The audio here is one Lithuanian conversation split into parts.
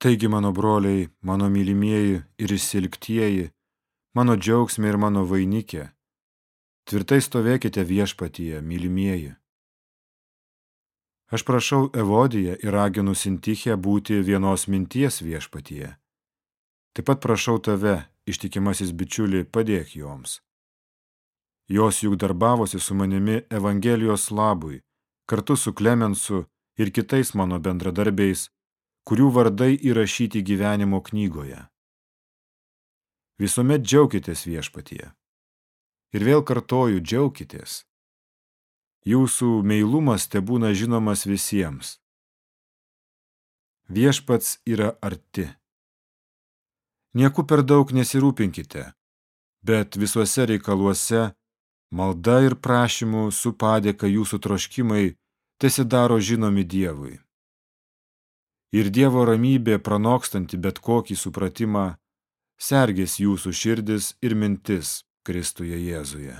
Taigi, mano broliai, mano mylimieji ir išsilgtieji, mano džiaugsmė ir mano vainikė, tvirtai stovėkite viešpatyje, mylimieji. Aš prašau Evodiją ir raginu Sintichę būti vienos minties viešpatyje. Taip pat prašau tave, ištikimasis bičiuli, padėk joms. Jos juk darbavosi su manimi Evangelijos labui, kartu su Klemensu ir kitais mano bendradarbiais, kurių vardai įrašyti gyvenimo knygoje. Visuomet džiaukitės viešpatyje. Ir vėl kartoju, džiaukitės. Jūsų meilumas te būna žinomas visiems. Viešpats yra arti. Nieku per daug nesirūpinkite, bet visuose reikaluose malda ir prašymų su padėka jūsų troškimai tesidaro žinomi Dievui. Ir Dievo ramybė, pranokstanti bet kokį supratimą, sergės jūsų širdis ir mintis Kristuje Jėzuje.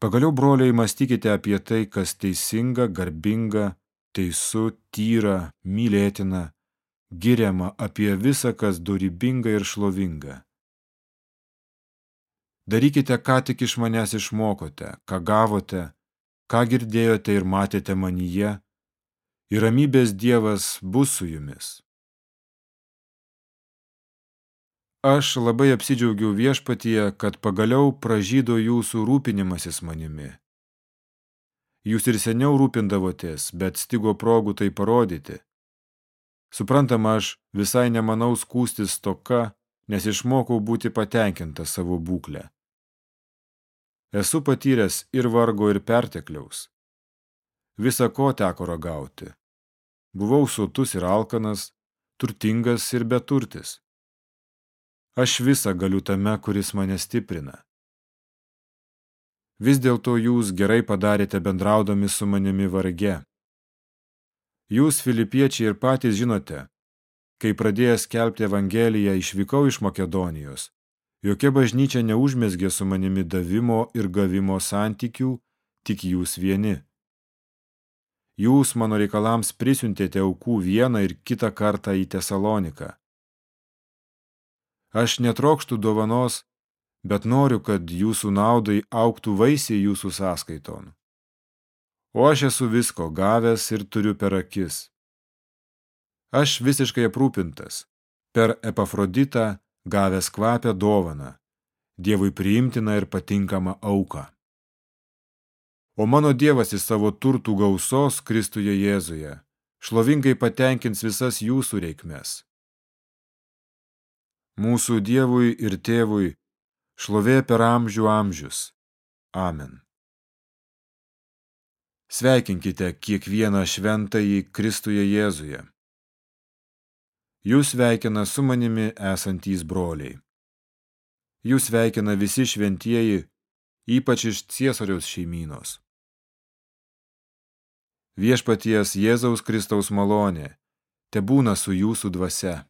Pagaliau, broliai, mąstykite apie tai, kas teisinga, garbinga, teisu, tyra, mylėtina, giriama apie visą, kas dorybinga ir šlovinga. Darykite, ką tik iš manęs išmokote, ką gavote, ką girdėjote ir matėte manyje, ir ramybės Dievas bus su jumis. Aš labai apsidžiaugiau viešpatyje, kad pagaliau pražydo jūsų rūpinimasis manimi. Jūs ir seniau rūpindavotės, bet stigo progų tai parodyti. Suprantama, aš visai nemanau skūstis toka, nes išmokau būti patenkinta savo būklę. Esu patyręs ir vargo, ir pertekliaus. Visa ko teko ragauti. Buvau sotus ir alkanas, turtingas ir beturtis. Aš visą galiu tame, kuris mane stiprina. Vis dėlto jūs gerai padarėte bendraudami su manimi varge. Jūs, filipiečiai, ir patys žinote, kai pradėjęs skelbti Evangeliją išvykau iš Makedonijos, jokia bažnyčia neužmesgė su manimi davimo ir gavimo santykių, tik jūs vieni. Jūs mano reikalams prisiuntėte aukų vieną ir kitą kartą į Tesaloniką. Aš netrokštų dovanos, bet noriu, kad jūsų naudai auktų vaisiai jūsų sąskaiton o aš esu visko gavęs ir turiu per akis. Aš visiškai aprūpintas, per Epafroditą gavęs kvapę dovaną, Dievui priimtiną ir patinkamą auką. O mano Dievas į savo turtų gausos Kristuje Jėzuje šlovingai patenkins visas jūsų reikmes. Mūsų Dievui ir Tėvui šlovė per amžių amžius. Amen. Sveikinkite kiekvieną šventąjį Kristuje Jėzuje. Jūs sveikina su manimi esantys broliai. Jūs sveikina visi šventieji, ypač iš Ciesoriaus šeimynos. Viešpaties Jėzaus Kristaus malonė, te būna su jūsų dvasia.